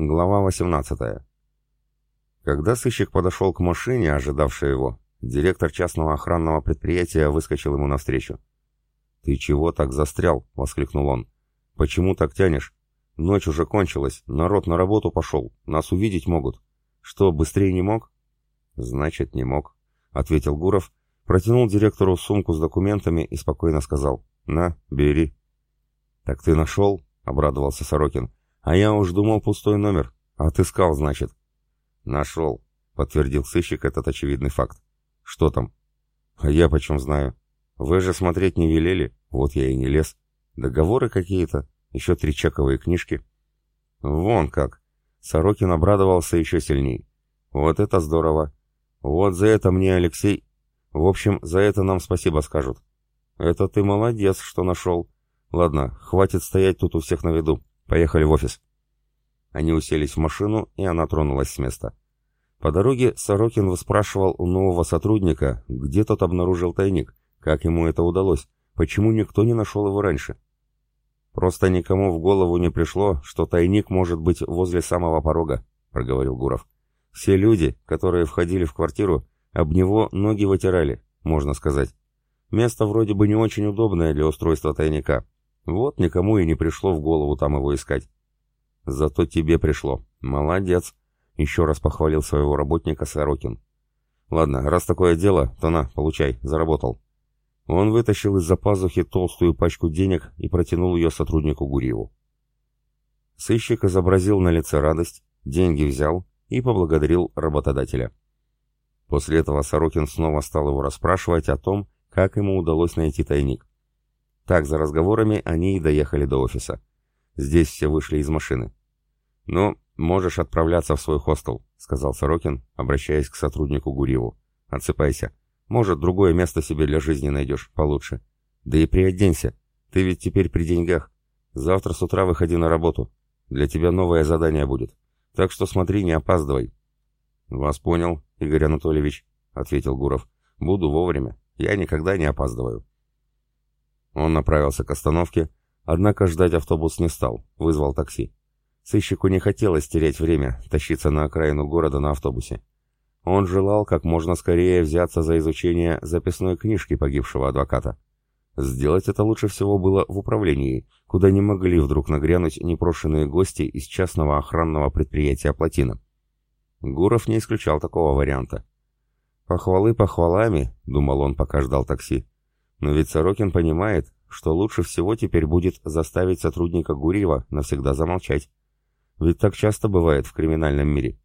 Глава 18. Когда сыщик подошел к машине, ожидавшей его, директор частного охранного предприятия выскочил ему навстречу. «Ты чего так застрял?» — воскликнул он. «Почему так тянешь? Ночь уже кончилась, народ на работу пошел, нас увидеть могут. Что, быстрее не мог?» «Значит, не мог», — ответил Гуров, протянул директору сумку с документами и спокойно сказал. «На, бери». «Так ты нашел?» — обрадовался Сорокин. А я уж думал пустой номер. Отыскал, значит. Нашел, подтвердил сыщик этот очевидный факт. Что там? А я почем знаю? Вы же смотреть не велели, вот я и не лез. Договоры какие-то, еще три чековые книжки. Вон как. Сорокин обрадовался еще сильней. Вот это здорово. Вот за это мне Алексей... В общем, за это нам спасибо скажут. Это ты молодец, что нашел. Ладно, хватит стоять тут у всех на виду. Поехали в офис. Они уселись в машину, и она тронулась с места. По дороге Сорокин выспрашивал у нового сотрудника, где тот обнаружил тайник, как ему это удалось, почему никто не нашел его раньше. «Просто никому в голову не пришло, что тайник может быть возле самого порога», — проговорил Гуров. «Все люди, которые входили в квартиру, об него ноги вытирали, можно сказать. Место вроде бы не очень удобное для устройства тайника, вот никому и не пришло в голову там его искать. Зато тебе пришло. Молодец. Еще раз похвалил своего работника Сорокин. Ладно, раз такое дело, то на, получай, заработал. Он вытащил из-за пазухи толстую пачку денег и протянул ее сотруднику Гурьеву. Сыщик изобразил на лице радость, деньги взял и поблагодарил работодателя. После этого Сорокин снова стал его расспрашивать о том, как ему удалось найти тайник. Так, за разговорами, они и доехали до офиса. Здесь все вышли из машины. «Ну, можешь отправляться в свой хостел», — сказал Сорокин, обращаясь к сотруднику Гурьеву. «Отсыпайся. Может, другое место себе для жизни найдешь получше. Да и приоденься. Ты ведь теперь при деньгах. Завтра с утра выходи на работу. Для тебя новое задание будет. Так что смотри, не опаздывай». «Вас понял, Игорь Анатольевич», — ответил Гуров. «Буду вовремя. Я никогда не опаздываю». Он направился к остановке, однако ждать автобус не стал, вызвал такси. Сыщику не хотелось терять время, тащиться на окраину города на автобусе. Он желал как можно скорее взяться за изучение записной книжки погибшего адвоката. Сделать это лучше всего было в управлении, куда не могли вдруг нагрянуть непрошенные гости из частного охранного предприятия «Плотина». Гуров не исключал такого варианта. «Похвалы похвалами», — думал он, пока ждал такси. Но ведь Сорокин понимает, что лучше всего теперь будет заставить сотрудника Гурьева навсегда замолчать. Ведь так часто бывает в криминальном мире.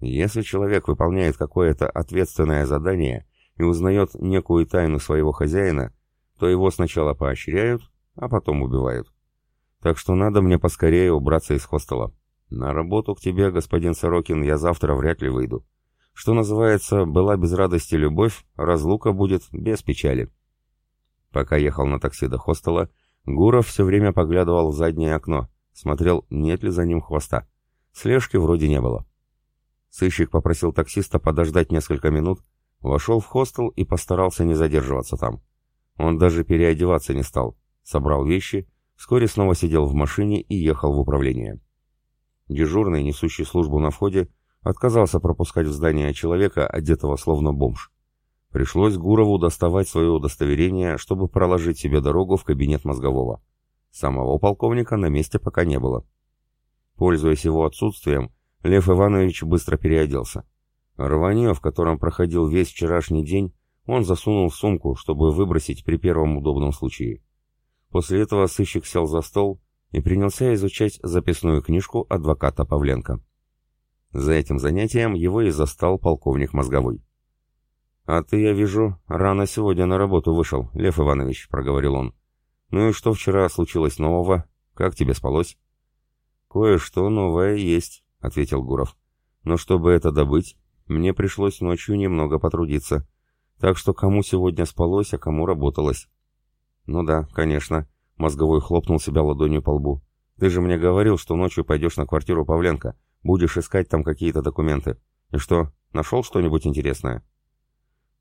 Если человек выполняет какое-то ответственное задание и узнает некую тайну своего хозяина, то его сначала поощряют, а потом убивают. Так что надо мне поскорее убраться из хостела. На работу к тебе, господин Сорокин, я завтра вряд ли выйду. Что называется, была без радости любовь, разлука будет без печали. Пока ехал на такси до хостела, Гуров все время поглядывал в заднее окно, смотрел, нет ли за ним хвоста. Слежки вроде не было. Сыщик попросил таксиста подождать несколько минут, вошел в хостел и постарался не задерживаться там. Он даже переодеваться не стал, собрал вещи, вскоре снова сидел в машине и ехал в управление. Дежурный, несущий службу на входе, отказался пропускать в здание человека, одетого словно бомж. Пришлось Гурову доставать свое удостоверение, чтобы проложить себе дорогу в кабинет мозгового. Самого полковника на месте пока не было. Пользуясь его отсутствием, Лев Иванович быстро переоделся. Рванье, в котором проходил весь вчерашний день, он засунул в сумку, чтобы выбросить при первом удобном случае. После этого сыщик сел за стол и принялся изучать записную книжку адвоката Павленко. За этим занятием его и застал полковник Мозговой. «А ты, я вижу, рано сегодня на работу вышел, Лев Иванович», — проговорил он. «Ну и что вчера случилось нового? Как тебе спалось?» «Кое-что новое есть», — ответил Гуров. «Но чтобы это добыть, мне пришлось ночью немного потрудиться. Так что кому сегодня спалось, а кому работалось». «Ну да, конечно», — мозговой хлопнул себя ладонью по лбу. «Ты же мне говорил, что ночью пойдешь на квартиру Павленко, будешь искать там какие-то документы. И что, нашел что-нибудь интересное?»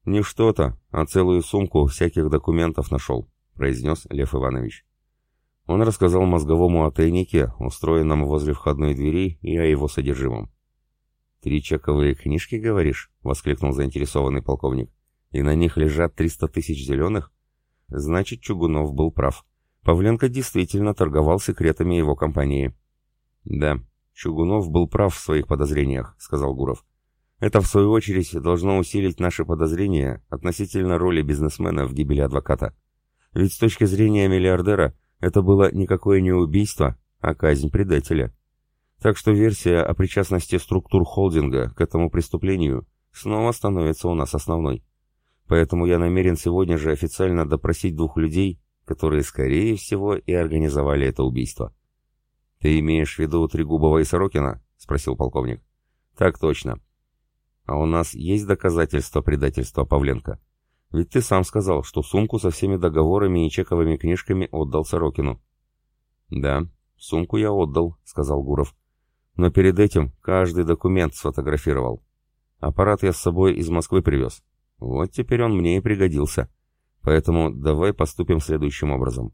«Не что-то, а целую сумку всяких документов нашел», — произнес Лев Иванович. Он рассказал мозговому о тайнике, устроенном возле входной двери, и о его содержимом. «Три чековые книжки, говоришь?» — воскликнул заинтересованный полковник. «И на них лежат триста тысяч зеленых?» Значит, Чугунов был прав. Павленко действительно торговал секретами его компании. «Да, Чугунов был прав в своих подозрениях», — сказал Гуров. «Это, в свою очередь, должно усилить наши подозрения относительно роли бизнесмена в гибели адвоката. Ведь с точки зрения миллиардера это было никакое не убийство, а казнь предателя. Так что версия о причастности структур холдинга к этому преступлению снова становится у нас основной. Поэтому я намерен сегодня же официально допросить двух людей, которые, скорее всего, и организовали это убийство. «Ты имеешь в виду Трегубова и Сорокина?» — спросил полковник. «Так точно. А у нас есть доказательства предательства Павленко?» Ведь ты сам сказал, что сумку со всеми договорами и чековыми книжками отдал Сорокину. Да, сумку я отдал, сказал Гуров. Но перед этим каждый документ сфотографировал. Аппарат я с собой из Москвы привез. Вот теперь он мне и пригодился. Поэтому давай поступим следующим образом.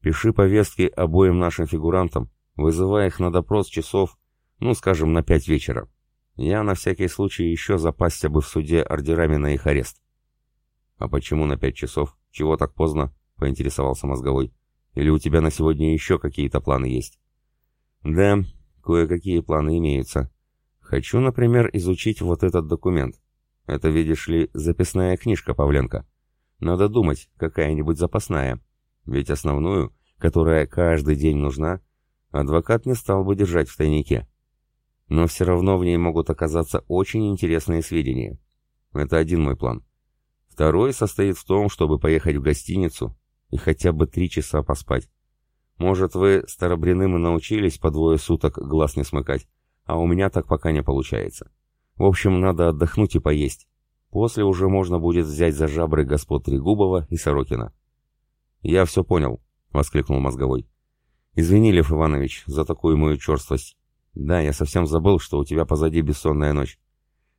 Пиши повестки обоим нашим фигурантам, вызывая их на допрос часов, ну, скажем, на пять вечера. Я на всякий случай еще запасся бы в суде ордерами на их арест. «А почему на пять часов? Чего так поздно?» — поинтересовался мозговой. «Или у тебя на сегодня еще какие-то планы есть?» «Да, кое-какие планы имеются. Хочу, например, изучить вот этот документ. Это, видишь ли, записная книжка Павленко. Надо думать, какая-нибудь запасная. Ведь основную, которая каждый день нужна, адвокат не стал бы держать в тайнике. Но все равно в ней могут оказаться очень интересные сведения. Это один мой план. Второй состоит в том, чтобы поехать в гостиницу и хотя бы три часа поспать. Может, вы, старобряным, и научились по двое суток глаз не смыкать, а у меня так пока не получается. В общем, надо отдохнуть и поесть. После уже можно будет взять за жабры господ Трегубова и Сорокина. «Я все понял», — воскликнул мозговой. «Извини, Лев Иванович, за такую мою черствость. Да, я совсем забыл, что у тебя позади бессонная ночь.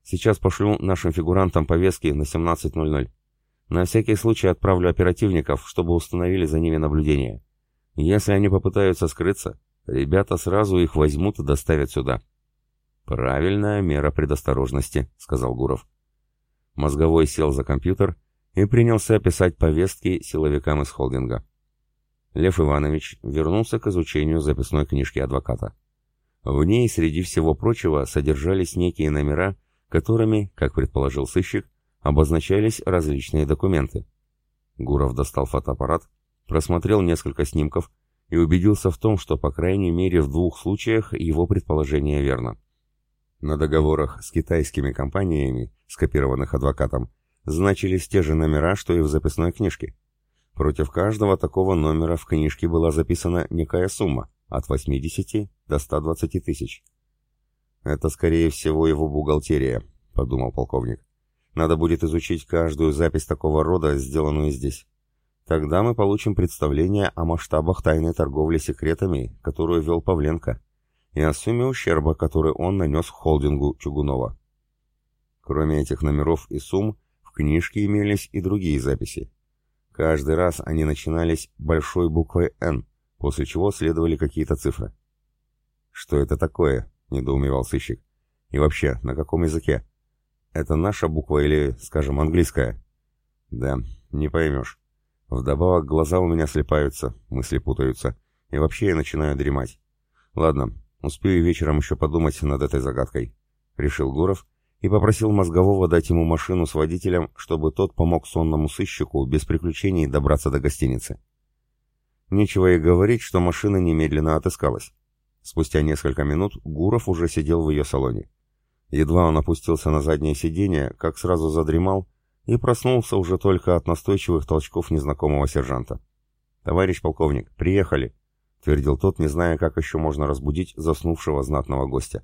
Сейчас пошлю нашим фигурантам повестки на 17.00. На всякий случай отправлю оперативников, чтобы установили за ними наблюдение. Если они попытаются скрыться, ребята сразу их возьмут и доставят сюда. «Правильная мера предосторожности», — сказал Гуров. Мозговой сел за компьютер и принялся писать повестки силовикам из холдинга. Лев Иванович вернулся к изучению записной книжки адвоката. В ней, среди всего прочего, содержались некие номера, которыми, как предположил сыщик, обозначались различные документы. Гуров достал фотоаппарат, просмотрел несколько снимков и убедился в том, что по крайней мере в двух случаях его предположение верно. На договорах с китайскими компаниями, скопированных адвокатом, значились те же номера, что и в записной книжке. Против каждого такого номера в книжке была записана некая сумма, от 80 до 120 тысяч. «Это, скорее всего, его бухгалтерия», — подумал полковник. «Надо будет изучить каждую запись такого рода, сделанную здесь. Тогда мы получим представление о масштабах тайной торговли секретами, которую вел Павленко, и о сумме ущерба, который он нанес холдингу Чугунова. Кроме этих номеров и сумм, в книжке имелись и другие записи. Каждый раз они начинались большой буквой «Н», после чего следовали какие-то цифры. «Что это такое?» — недоумевал сыщик. «И вообще, на каком языке? Это наша буква или, скажем, английская?» «Да, не поймешь. Вдобавок глаза у меня слепаются, мысли путаются, и вообще я начинаю дремать. Ладно, успею вечером еще подумать над этой загадкой», — решил Гуров и попросил мозгового дать ему машину с водителем, чтобы тот помог сонному сыщику без приключений добраться до гостиницы. Нечего и говорить, что машина немедленно отыскалась. Спустя несколько минут Гуров уже сидел в ее салоне. Едва он опустился на заднее сиденье, как сразу задремал и проснулся уже только от настойчивых толчков незнакомого сержанта. «Товарищ полковник, приехали!» — твердил тот, не зная, как еще можно разбудить заснувшего знатного гостя.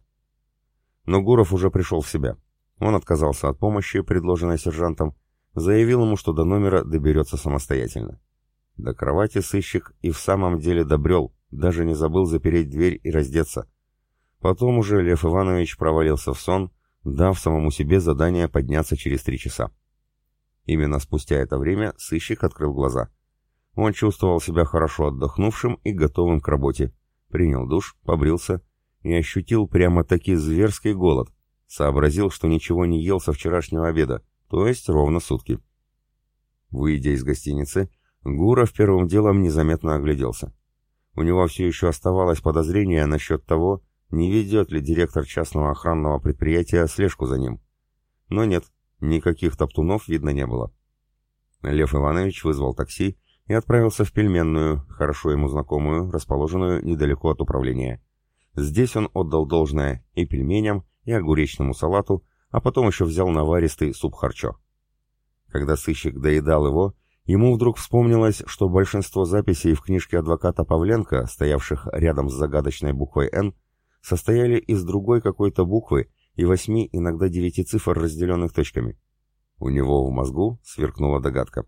Но Гуров уже пришел в себя. Он отказался от помощи, предложенной сержантом, заявил ему, что до номера доберется самостоятельно. До кровати сыщик и в самом деле добрел, даже не забыл запереть дверь и раздеться. Потом уже Лев Иванович провалился в сон, дав самому себе задание подняться через три часа. Именно спустя это время сыщик открыл глаза. Он чувствовал себя хорошо отдохнувшим и готовым к работе. Принял душ, побрился и ощутил прямо-таки зверский голод. Сообразил, что ничего не ел со вчерашнего обеда, то есть ровно сутки. Выйдя из гостиницы, Гуров первым делом незаметно огляделся. У него все еще оставалось подозрение насчет того, не ведет ли директор частного охранного предприятия слежку за ним. Но нет, никаких топтунов видно не было. Лев Иванович вызвал такси и отправился в пельменную, хорошо ему знакомую, расположенную недалеко от управления. Здесь он отдал должное и пельменям, и огуречному салату, а потом еще взял наваристый суп-харчо. Когда сыщик доедал его, ему вдруг вспомнилось, что большинство записей в книжке адвоката Павленко, стоявших рядом с загадочной буквой «Н», состояли из другой какой-то буквы и восьми, иногда девяти цифр, разделенных точками. У него в мозгу сверкнула догадка.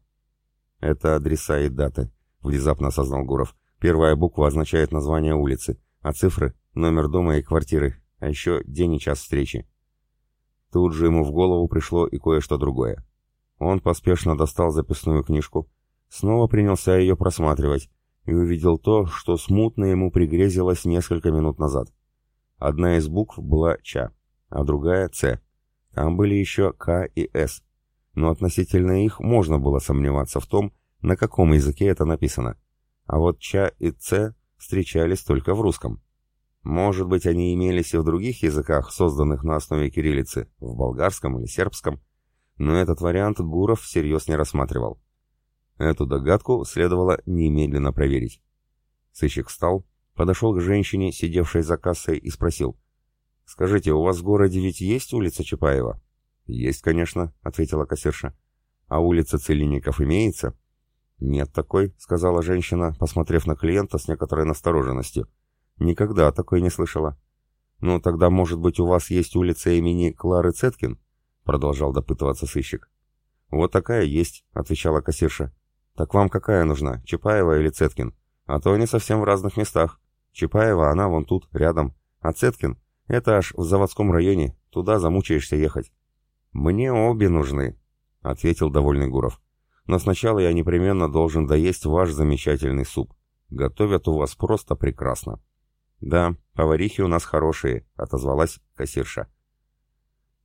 «Это адреса и даты», — внезапно осознал Гуров. «Первая буква означает название улицы, а цифры — номер дома и квартиры, а еще день и час встречи». Тут же ему в голову пришло и кое-что другое. Он поспешно достал записную книжку, снова принялся ее просматривать и увидел то, что смутно ему пригрезилось несколько минут назад. Одна из букв была «Ч», а другая «Ц». Там были еще «К» и «С», но относительно их можно было сомневаться в том, на каком языке это написано. А вот «Ч» и «Ц» встречались только в русском. Может быть, они имелись и в других языках, созданных на основе кириллицы, в болгарском или сербском, но этот вариант Гуров всерьез не рассматривал. Эту догадку следовало немедленно проверить. Сыщик встал, подошел к женщине, сидевшей за кассой, и спросил. «Скажите, у вас в городе ведь есть улица Чапаева?» «Есть, конечно», — ответила кассирша. «А улица Целинников имеется?» «Нет такой», — сказала женщина, посмотрев на клиента с некоторой настороженностью. «Никогда такой не слышала». «Ну, тогда, может быть, у вас есть улица имени Клары Цеткин?» — продолжал допытываться сыщик. «Вот такая есть», — отвечала кассирша. «Так вам какая нужна, Чапаева или Цеткин? А то они совсем в разных местах». Чапаева, она вон тут, рядом. А Цеткин — это аж в заводском районе, туда замучаешься ехать. «Мне обе нужны», — ответил довольный Гуров. «Но сначала я непременно должен доесть ваш замечательный суп. Готовят у вас просто прекрасно». «Да, поварихи у нас хорошие», — отозвалась кассирша.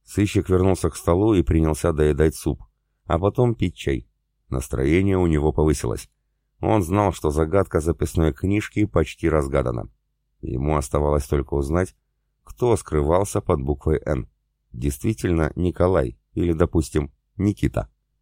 Сыщик вернулся к столу и принялся доедать суп, а потом пить чай. Настроение у него повысилось. Он знал, что загадка записной книжки почти разгадана. Ему оставалось только узнать, кто скрывался под буквой «Н». Действительно, Николай или, допустим, Никита.